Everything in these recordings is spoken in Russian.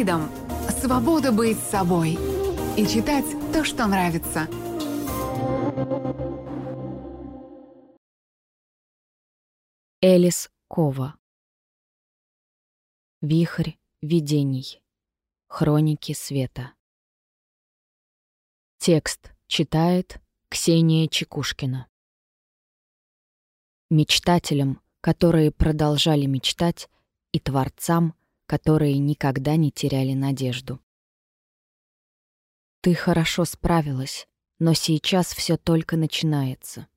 Freedom — свобода быть собой и читать то, что нравится. Элис Кова Вихрь видений. Хроники света. Текст читает Ксения Чекушкина. Мечтателям, которые продолжали мечтать, и творцам, которые никогда не теряли надежду. Ты хорошо справилась, но сейчас все только начинается.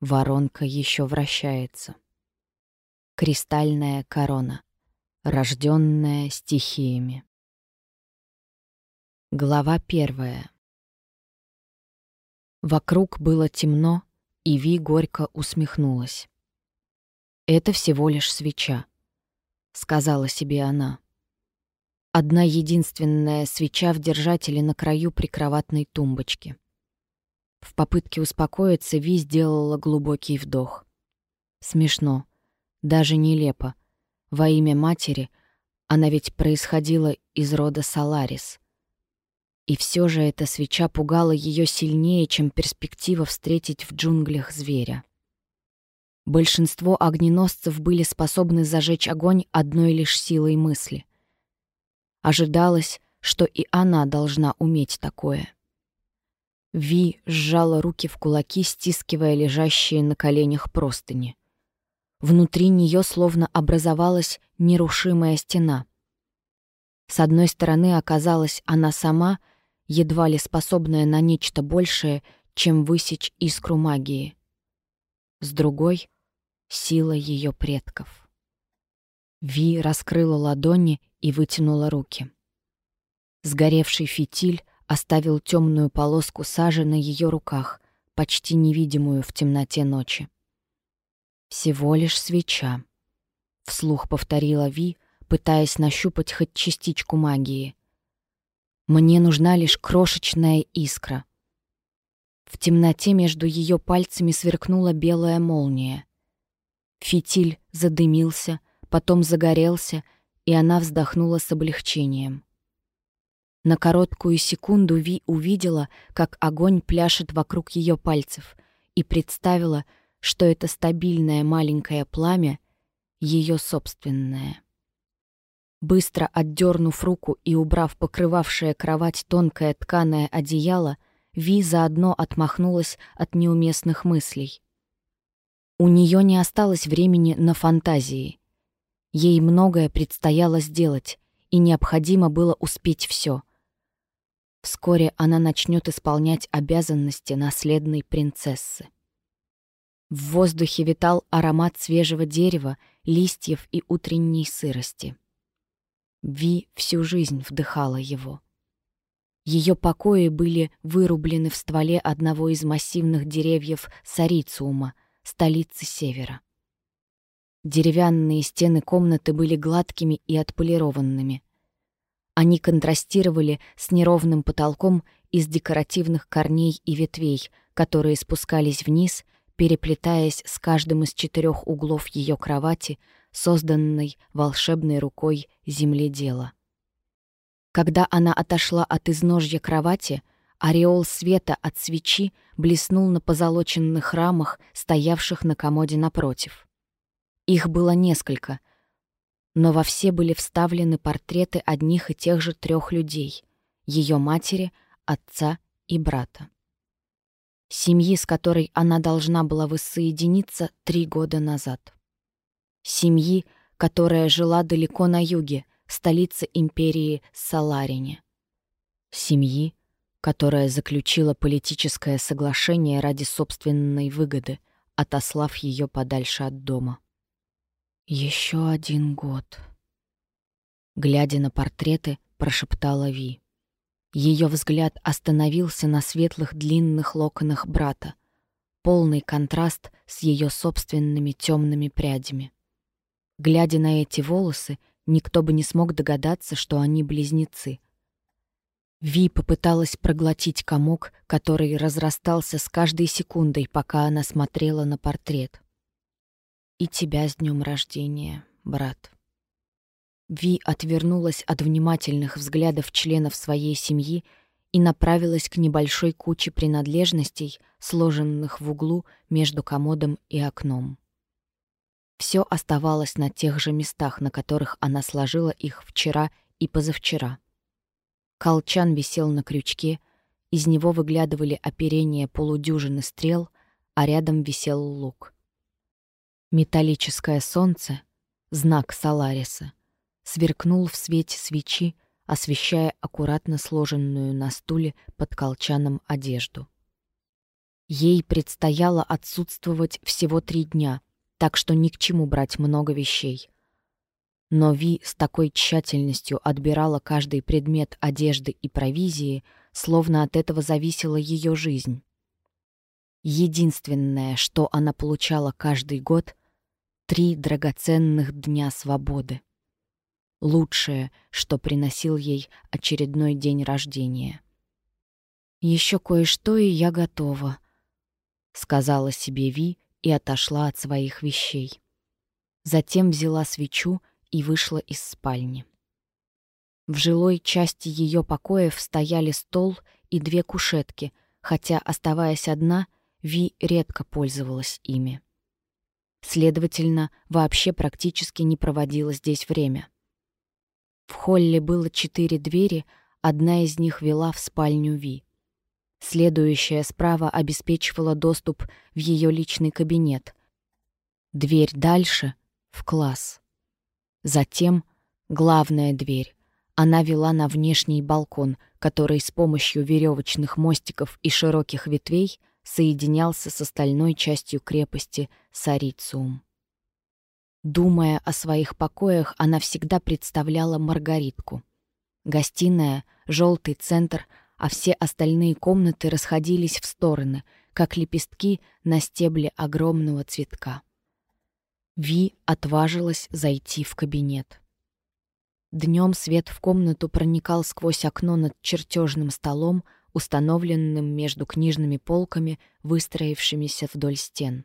Воронка еще вращается. Кристальная корона, рожденная стихиями. Глава первая. Вокруг было темно, и Ви горько усмехнулась. «Это всего лишь свеча», — сказала себе она. Одна единственная свеча в держателе на краю прикроватной тумбочки. В попытке успокоиться Ви сделала глубокий вдох. Смешно, даже нелепо. Во имя матери она ведь происходила из рода Саларис. И все же эта свеча пугала ее сильнее, чем перспектива встретить в джунглях зверя. Большинство огненосцев были способны зажечь огонь одной лишь силой мысли. Ожидалось, что и она должна уметь такое. Ви сжала руки в кулаки, стискивая лежащие на коленях простыни. Внутри нее словно образовалась нерушимая стена. С одной стороны оказалась она сама, едва ли способная на нечто большее, чем высечь искру магии. С другой сила ее предков. Ви раскрыла ладони и вытянула руки. Сгоревший фитиль оставил темную полоску сажи на ее руках, почти невидимую в темноте ночи. «Всего лишь свеча», — вслух повторила Ви, пытаясь нащупать хоть частичку магии. «Мне нужна лишь крошечная искра». В темноте между ее пальцами сверкнула белая молния. Фитиль задымился, потом загорелся, и она вздохнула с облегчением. На короткую секунду Ви увидела, как огонь пляшет вокруг ее пальцев, и представила, что это стабильное маленькое пламя — ее собственное. Быстро отдернув руку и убрав покрывавшее кровать тонкое тканое одеяло, Ви заодно отмахнулась от неуместных мыслей. У нее не осталось времени на фантазии. Ей многое предстояло сделать, и необходимо было успеть все. Вскоре она начнет исполнять обязанности наследной принцессы. В воздухе витал аромат свежего дерева, листьев и утренней сырости. Ви всю жизнь вдыхала его. Ее покои были вырублены в стволе одного из массивных деревьев Сарициума, столицы Севера. Деревянные стены комнаты были гладкими и отполированными. Они контрастировали с неровным потолком из декоративных корней и ветвей, которые спускались вниз, переплетаясь с каждым из четырех углов ее кровати, созданной волшебной рукой земледела. Когда она отошла от изножья кровати, Ореол света от свечи блеснул на позолоченных рамах, стоявших на комоде напротив. Их было несколько, но во все были вставлены портреты одних и тех же трех людей — ее матери, отца и брата. Семьи, с которой она должна была воссоединиться три года назад. Семьи, которая жила далеко на юге, столице империи Саларине. Семьи, которая заключила политическое соглашение ради собственной выгоды, отослав ее подальше от дома. Еще один год. Глядя на портреты, прошептала Ви. Ее взгляд остановился на светлых длинных локонах брата, полный контраст с ее собственными темными прядями. Глядя на эти волосы, никто бы не смог догадаться, что они близнецы — Ви попыталась проглотить комок, который разрастался с каждой секундой, пока она смотрела на портрет. «И тебя с днем рождения, брат». Ви отвернулась от внимательных взглядов членов своей семьи и направилась к небольшой куче принадлежностей, сложенных в углу между комодом и окном. Все оставалось на тех же местах, на которых она сложила их вчера и позавчера. Колчан висел на крючке, из него выглядывали оперения полудюжины стрел, а рядом висел лук. Металлическое солнце, знак Салариса, сверкнул в свете свечи, освещая аккуратно сложенную на стуле под колчаном одежду. Ей предстояло отсутствовать всего три дня, так что ни к чему брать много вещей. Но Ви с такой тщательностью отбирала каждый предмет одежды и провизии, словно от этого зависела ее жизнь. Единственное, что она получала каждый год — три драгоценных дня свободы лучшее, что приносил ей очередной день рождения. «Еще кое-что, и я готова», — сказала себе Ви и отошла от своих вещей. Затем взяла свечу и вышла из спальни. В жилой части ее покоев стояли стол и две кушетки, хотя, оставаясь одна, Ви редко пользовалась ими. Следовательно, вообще практически не проводила здесь время. В холле было четыре двери, одна из них вела в спальню Ви. Следующая справа обеспечивала доступ в ее личный кабинет. Дверь дальше — в класс. Затем главная дверь. Она вела на внешний балкон, который с помощью веревочных мостиков и широких ветвей соединялся с остальной частью крепости Сарициум. Думая о своих покоях, она всегда представляла Маргаритку. Гостиная, желтый центр, а все остальные комнаты расходились в стороны, как лепестки на стебле огромного цветка. Ви отважилась зайти в кабинет. Днем свет в комнату проникал сквозь окно над чертежным столом, установленным между книжными полками, выстроившимися вдоль стен.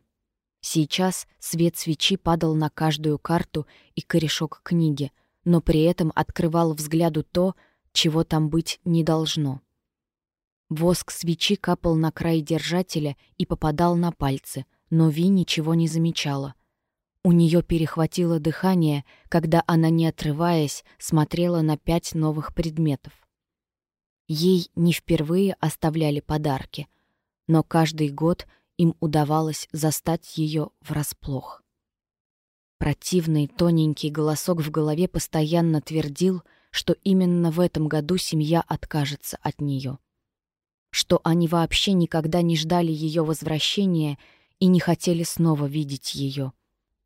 Сейчас свет свечи падал на каждую карту и корешок книги, но при этом открывал взгляду то, чего там быть не должно. Воск свечи капал на край держателя и попадал на пальцы, но Ви ничего не замечала. У нее перехватило дыхание, когда она, не отрываясь, смотрела на пять новых предметов. Ей не впервые оставляли подарки, но каждый год им удавалось застать ее врасплох. Противный тоненький голосок в голове постоянно твердил, что именно в этом году семья откажется от нее. Что они вообще никогда не ждали ее возвращения и не хотели снова видеть ее.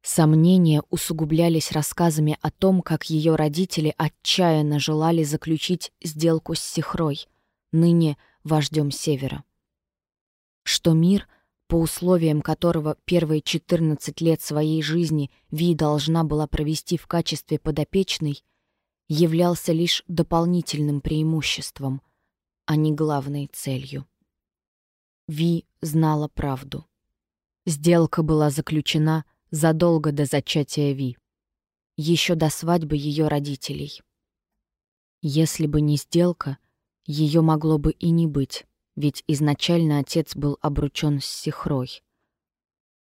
Сомнения усугублялись рассказами о том, как ее родители отчаянно желали заключить сделку с Сихрой, ныне вождем Севера. Что мир — по условиям которого первые 14 лет своей жизни Ви должна была провести в качестве подопечной, являлся лишь дополнительным преимуществом, а не главной целью. Ви знала правду. Сделка была заключена задолго до зачатия Ви, еще до свадьбы ее родителей. Если бы не сделка, ее могло бы и не быть ведь изначально отец был обручён с Сихрой.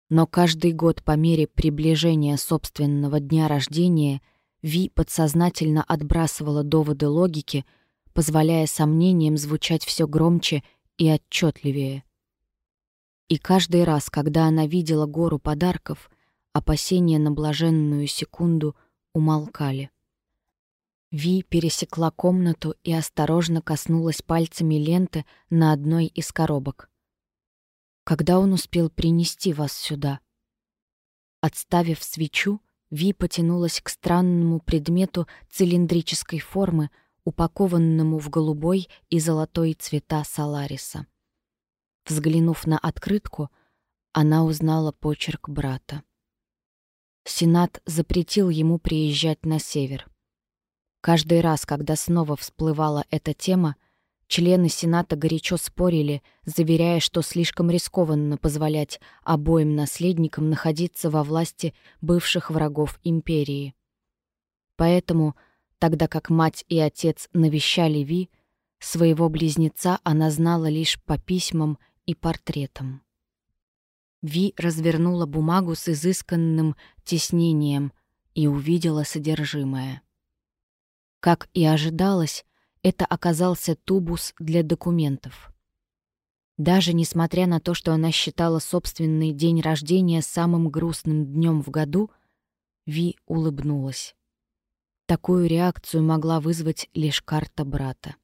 Но каждый год по мере приближения собственного дня рождения Ви подсознательно отбрасывала доводы логики, позволяя сомнениям звучать все громче и отчетливее. И каждый раз, когда она видела гору подарков, опасения на блаженную секунду умолкали. Ви пересекла комнату и осторожно коснулась пальцами ленты на одной из коробок. «Когда он успел принести вас сюда?» Отставив свечу, Ви потянулась к странному предмету цилиндрической формы, упакованному в голубой и золотой цвета Салариса. Взглянув на открытку, она узнала почерк брата. Сенат запретил ему приезжать на север. Каждый раз, когда снова всплывала эта тема, члены Сената горячо спорили, заверяя, что слишком рискованно позволять обоим наследникам находиться во власти бывших врагов империи. Поэтому, тогда как мать и отец навещали Ви, своего близнеца она знала лишь по письмам и портретам. Ви развернула бумагу с изысканным тиснением и увидела содержимое. Как и ожидалось, это оказался тубус для документов. Даже несмотря на то, что она считала собственный день рождения самым грустным днем в году, Ви улыбнулась. Такую реакцию могла вызвать лишь карта брата.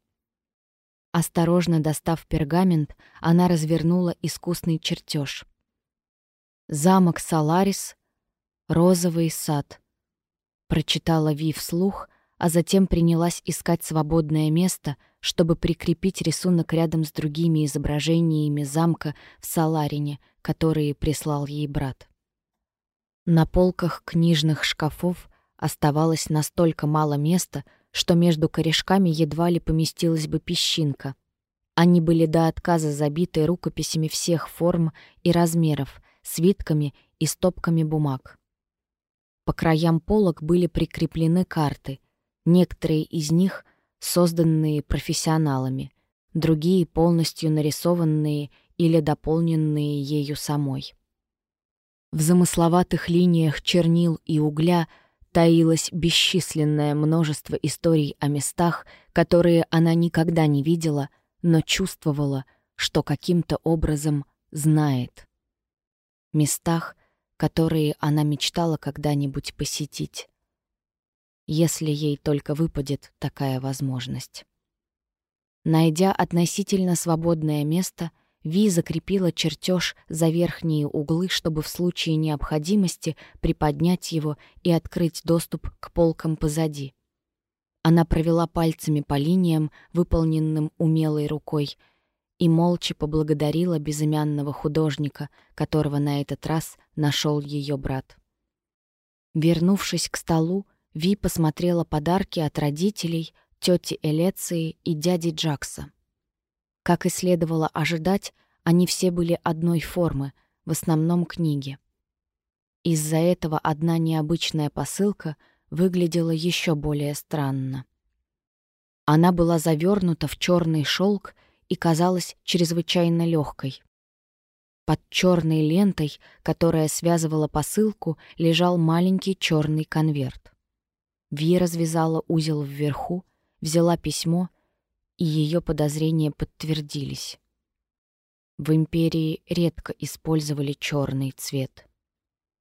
Осторожно достав пергамент, она развернула искусный чертеж. «Замок Саларис, розовый сад», — прочитала Ви вслух, а затем принялась искать свободное место, чтобы прикрепить рисунок рядом с другими изображениями замка в Саларине, которые прислал ей брат. На полках книжных шкафов оставалось настолько мало места, что между корешками едва ли поместилась бы песчинка. Они были до отказа забиты рукописями всех форм и размеров, свитками и стопками бумаг. По краям полок были прикреплены карты, некоторые из них созданные профессионалами, другие полностью нарисованные или дополненные ею самой. В замысловатых линиях чернил и угля таилось бесчисленное множество историй о местах, которые она никогда не видела, но чувствовала, что каким-то образом знает. Местах, которые она мечтала когда-нибудь посетить если ей только выпадет такая возможность. Найдя относительно свободное место, Ви закрепила чертеж за верхние углы, чтобы в случае необходимости приподнять его и открыть доступ к полкам позади. Она провела пальцами по линиям, выполненным умелой рукой, и молча поблагодарила безымянного художника, которого на этот раз нашел ее брат. Вернувшись к столу, Ви посмотрела подарки от родителей, тети Элеции и дяди Джакса. Как и следовало ожидать, они все были одной формы, в основном книги. Из-за этого одна необычная посылка выглядела еще более странно. Она была завернута в черный шелк и казалась чрезвычайно легкой. Под черной лентой, которая связывала посылку, лежал маленький черный конверт. Ви развязала узел вверху, взяла письмо, и ее подозрения подтвердились. В империи редко использовали черный цвет.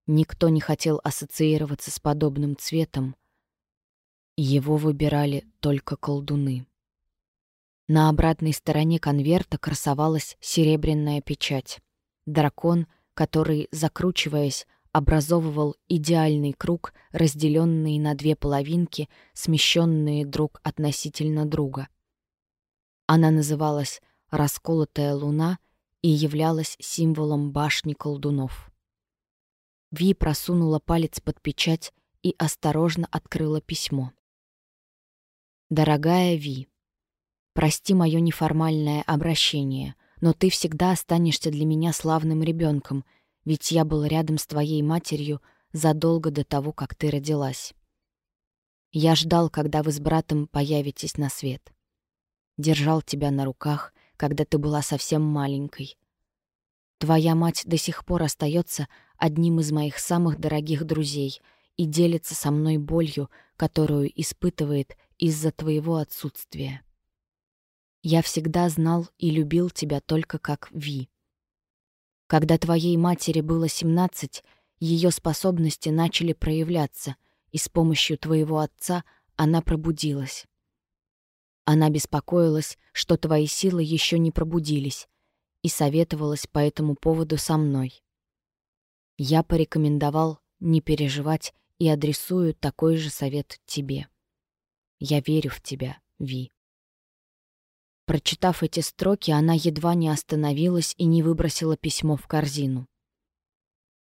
Никто не хотел ассоциироваться с подобным цветом. Его выбирали только колдуны. На обратной стороне конверта красовалась серебряная печать. Дракон, который, закручиваясь, образовывал идеальный круг, разделенный на две половинки, смещенные друг относительно друга. Она называлась «Расколотая луна» и являлась символом башни колдунов. Ви просунула палец под печать и осторожно открыла письмо. «Дорогая Ви, прости мое неформальное обращение, но ты всегда останешься для меня славным ребенком — ведь я был рядом с твоей матерью задолго до того, как ты родилась. Я ждал, когда вы с братом появитесь на свет. Держал тебя на руках, когда ты была совсем маленькой. Твоя мать до сих пор остается одним из моих самых дорогих друзей и делится со мной болью, которую испытывает из-за твоего отсутствия. Я всегда знал и любил тебя только как Ви. Когда твоей матери было 17, ее способности начали проявляться, и с помощью твоего отца она пробудилась. Она беспокоилась, что твои силы еще не пробудились, и советовалась по этому поводу со мной. Я порекомендовал не переживать и адресую такой же совет тебе. Я верю в тебя, Ви. Прочитав эти строки, она едва не остановилась и не выбросила письмо в корзину.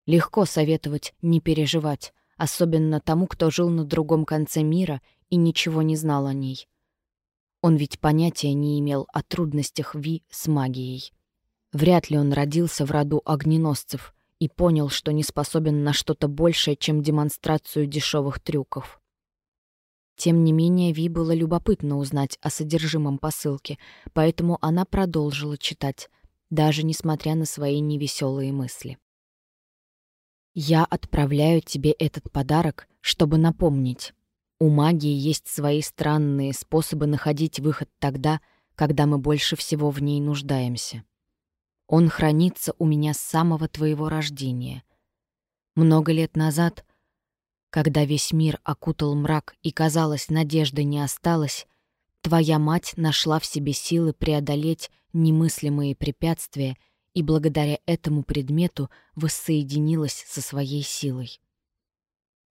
Легко советовать не переживать, особенно тому, кто жил на другом конце мира и ничего не знал о ней. Он ведь понятия не имел о трудностях Ви с магией. Вряд ли он родился в роду огненосцев и понял, что не способен на что-то большее, чем демонстрацию дешевых трюков. Тем не менее, Ви было любопытно узнать о содержимом посылки, поэтому она продолжила читать, даже несмотря на свои невеселые мысли. «Я отправляю тебе этот подарок, чтобы напомнить. У магии есть свои странные способы находить выход тогда, когда мы больше всего в ней нуждаемся. Он хранится у меня с самого твоего рождения. Много лет назад — когда весь мир окутал мрак и, казалось, надежды не осталось, твоя мать нашла в себе силы преодолеть немыслимые препятствия и благодаря этому предмету воссоединилась со своей силой.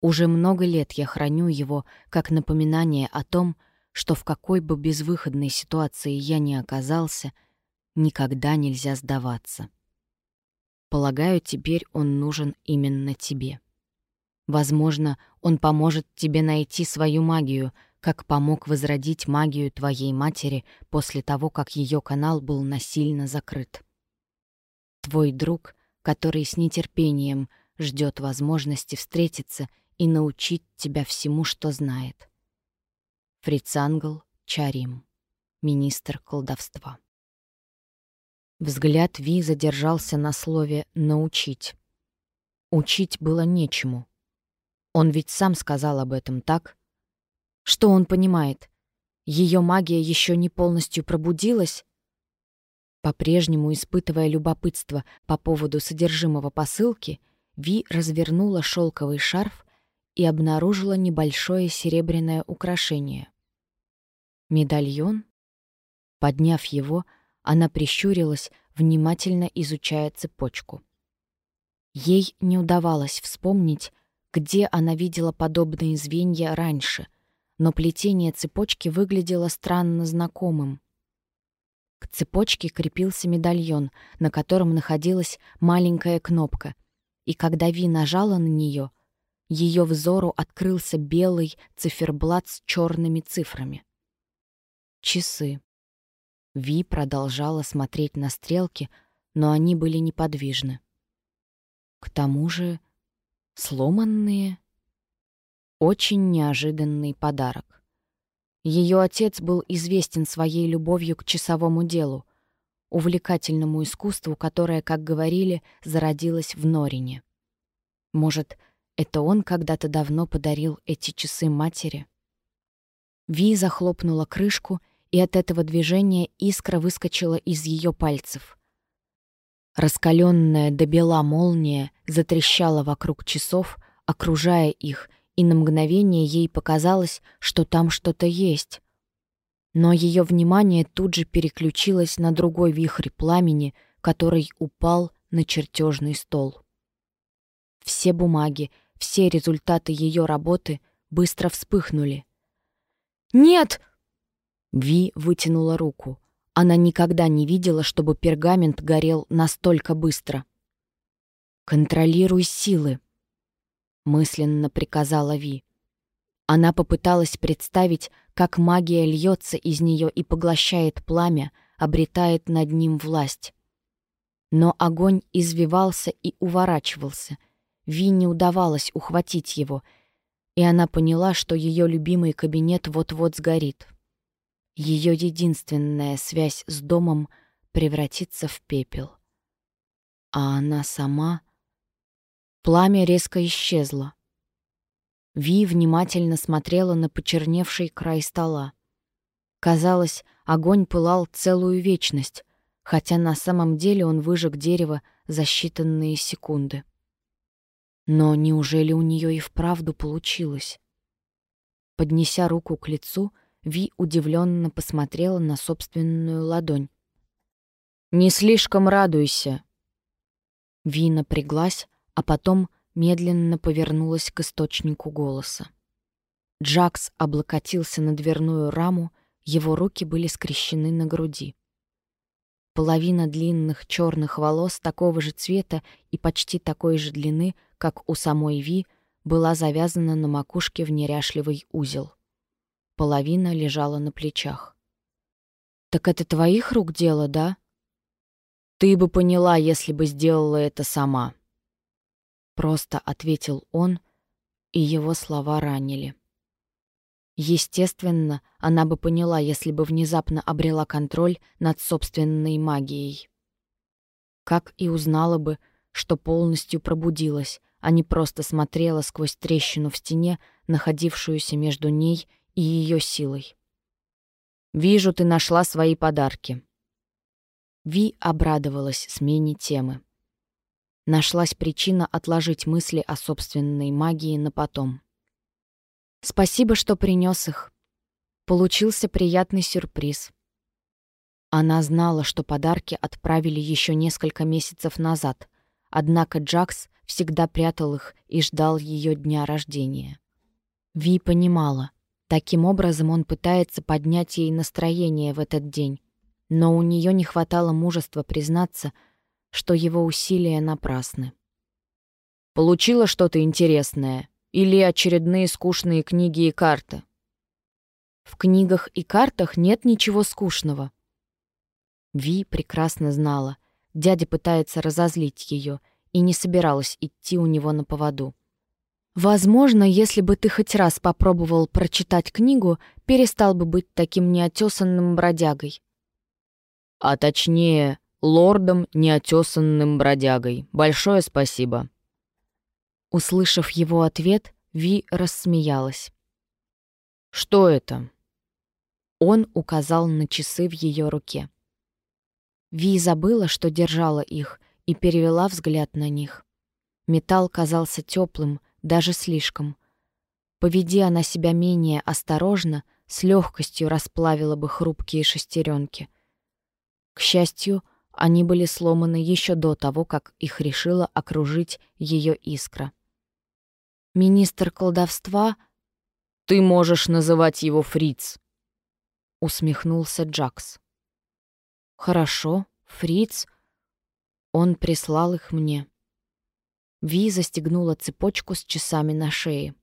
Уже много лет я храню его как напоминание о том, что в какой бы безвыходной ситуации я ни оказался, никогда нельзя сдаваться. Полагаю, теперь он нужен именно тебе. Возможно, он поможет тебе найти свою магию, как помог возродить магию твоей матери после того, как ее канал был насильно закрыт. Твой друг, который с нетерпением ждет возможности встретиться и научить тебя всему, что знает. Фрицангл Чарим, министр колдовства. Взгляд Ви задержался на слове «научить». Учить было нечему — он ведь сам сказал об этом, так? Что он понимает? Ее магия еще не полностью пробудилась? По-прежнему испытывая любопытство по поводу содержимого посылки, Ви развернула шелковый шарф и обнаружила небольшое серебряное украшение. Медальон? Подняв его, она прищурилась, внимательно изучая цепочку. Ей не удавалось вспомнить, где она видела подобные звенья раньше, но плетение цепочки выглядело странно знакомым. К цепочке крепился медальон, на котором находилась маленькая кнопка, и когда Ви нажала на нее, ее взору открылся белый циферблат с черными цифрами. Часы. Ви продолжала смотреть на стрелки, но они были неподвижны. К тому же Сломанные? Очень неожиданный подарок. Ее отец был известен своей любовью к часовому делу, увлекательному искусству, которое, как говорили, зародилось в Норине. Может, это он когда-то давно подарил эти часы матери? Ви захлопнула крышку, и от этого движения искра выскочила из ее пальцев — Раскаленная до бела молния затрещала вокруг часов, окружая их, и на мгновение ей показалось, что там что-то есть. Но ее внимание тут же переключилось на другой вихрь пламени, который упал на чертежный стол. Все бумаги, все результаты ее работы быстро вспыхнули. «Нет!» Ви вытянула руку. Она никогда не видела, чтобы пергамент горел настолько быстро. «Контролируй силы», — мысленно приказала Ви. Она попыталась представить, как магия льется из нее и поглощает пламя, обретает над ним власть. Но огонь извивался и уворачивался. Ви не удавалось ухватить его, и она поняла, что ее любимый кабинет вот-вот сгорит. Ее единственная связь с домом превратится в пепел. А она сама... Пламя резко исчезло. Ви внимательно смотрела на почерневший край стола. Казалось, огонь пылал целую вечность, хотя на самом деле он выжег дерево за считанные секунды. Но неужели у нее и вправду получилось? Поднеся руку к лицу, Ви удивленно посмотрела на собственную ладонь. «Не слишком радуйся!» Ви напряглась, а потом медленно повернулась к источнику голоса. Джакс облокотился на дверную раму, его руки были скрещены на груди. Половина длинных черных волос такого же цвета и почти такой же длины, как у самой Ви, была завязана на макушке в неряшливый узел половина лежала на плечах. «Так это твоих рук дело, да?» «Ты бы поняла, если бы сделала это сама», — просто ответил он, и его слова ранили. Естественно, она бы поняла, если бы внезапно обрела контроль над собственной магией. Как и узнала бы, что полностью пробудилась, а не просто смотрела сквозь трещину в стене, находившуюся между ней и ее силой. «Вижу, ты нашла свои подарки». Ви обрадовалась смене темы. Нашлась причина отложить мысли о собственной магии на потом. «Спасибо, что принес их. Получился приятный сюрприз». Она знала, что подарки отправили еще несколько месяцев назад, однако Джакс всегда прятал их и ждал ее дня рождения. Ви понимала, таким образом он пытается поднять ей настроение в этот день, но у нее не хватало мужества признаться, что его усилия напрасны. «Получила что-то интересное? Или очередные скучные книги и карты?» «В книгах и картах нет ничего скучного». Ви прекрасно знала, дядя пытается разозлить ее — и не собиралась идти у него на поводу. Возможно, если бы ты хоть раз попробовал прочитать книгу, перестал бы быть таким неотесанным бродягой. А точнее, лордом неотесанным бродягой. Большое спасибо. Услышав его ответ, Ви рассмеялась. «Что это?» Он указал на часы в ее руке. Ви забыла, что держала их, и перевела взгляд на них. Металл казался теплым, даже слишком. Поведи она себя менее осторожно, с легкостью расплавила бы хрупкие шестеренки. К счастью, они были сломаны еще до того, как их решила окружить ее искра. «Министр колдовства...» «Ты можешь называть его Фриц», — усмехнулся Джакс. «Хорошо, Фриц, он прислал их мне. Ви застегнула цепочку с часами на шее.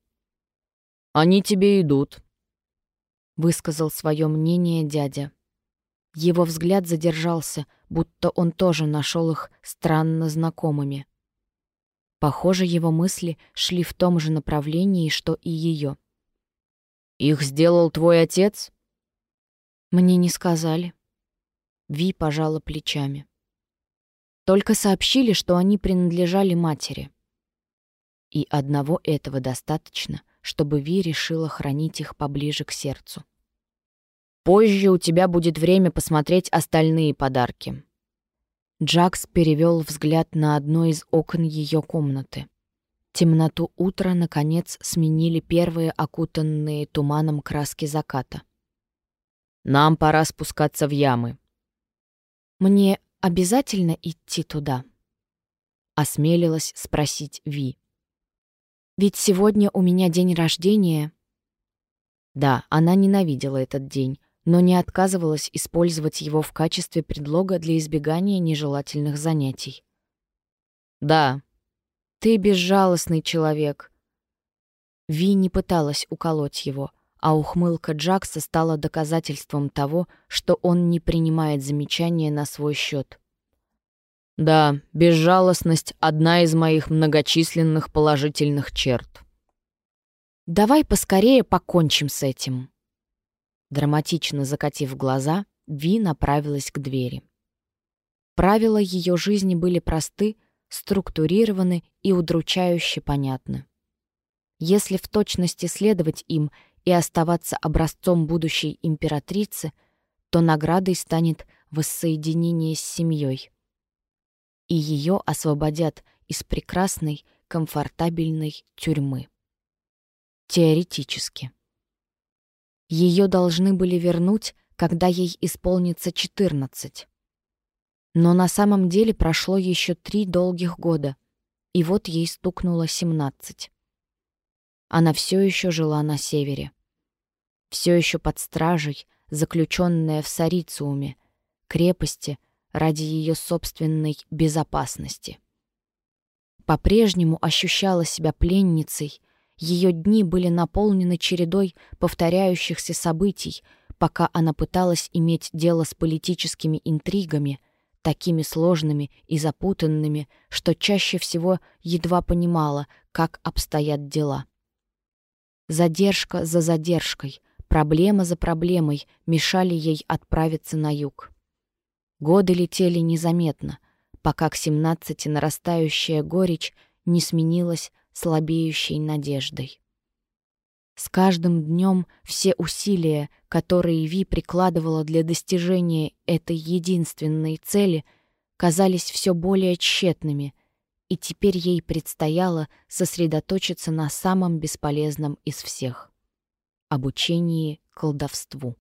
«Они тебе идут», — высказал свое мнение дядя. Его взгляд задержался, будто он тоже нашел их странно знакомыми. Похоже, его мысли шли в том же направлении, что и ее. «Их сделал твой отец?» «Мне не сказали». Ви пожала плечами. Только сообщили, что они принадлежали матери. И одного этого достаточно, чтобы Ви решила хранить их поближе к сердцу. «Позже у тебя будет время посмотреть остальные подарки». Джакс перевел взгляд на одно из окон ее комнаты. Темноту утра, наконец, сменили первые окутанные туманом краски заката. «Нам пора спускаться в ямы». «Мне обязательно идти туда?» — осмелилась спросить Ви. «Ведь сегодня у меня день рождения». Да, она ненавидела этот день, но не отказывалась использовать его в качестве предлога для избегания нежелательных занятий. «Да, ты безжалостный человек». Ви не пыталась уколоть его, а ухмылка Джакса стала доказательством того, что он не принимает замечания на свой счет. «Да, безжалостность — одна из моих многочисленных положительных черт». «Давай поскорее покончим с этим». Драматично закатив глаза, Ви направилась к двери. Правила ее жизни были просты, структурированы и удручающе понятны. Если в точности следовать им — и оставаться образцом будущей императрицы, то наградой станет воссоединение с семьей. И ее освободят из прекрасной, комфортабельной тюрьмы. Теоретически. Ее должны были вернуть, когда ей исполнится 14. Но на самом деле прошло еще три долгих года, и вот ей стукнуло 17. Она все еще жила на севере все еще под стражей, заключенная в Сарициуме, крепости ради ее собственной безопасности. По-прежнему ощущала себя пленницей, ее дни были наполнены чередой повторяющихся событий, пока она пыталась иметь дело с политическими интригами, такими сложными и запутанными, что чаще всего едва понимала, как обстоят дела. Задержка за задержкой, проблема за проблемой мешали ей отправиться на юг. Годы летели незаметно, пока к семнадцати нарастающая горечь не сменилась слабеющей надеждой. С каждым днем все усилия, которые Ви прикладывала для достижения этой единственной цели, казались все более тщетными, и теперь ей предстояло сосредоточиться на самом бесполезном из всех — обучении колдовству.